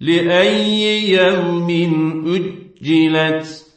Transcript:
لأي يوم أجلت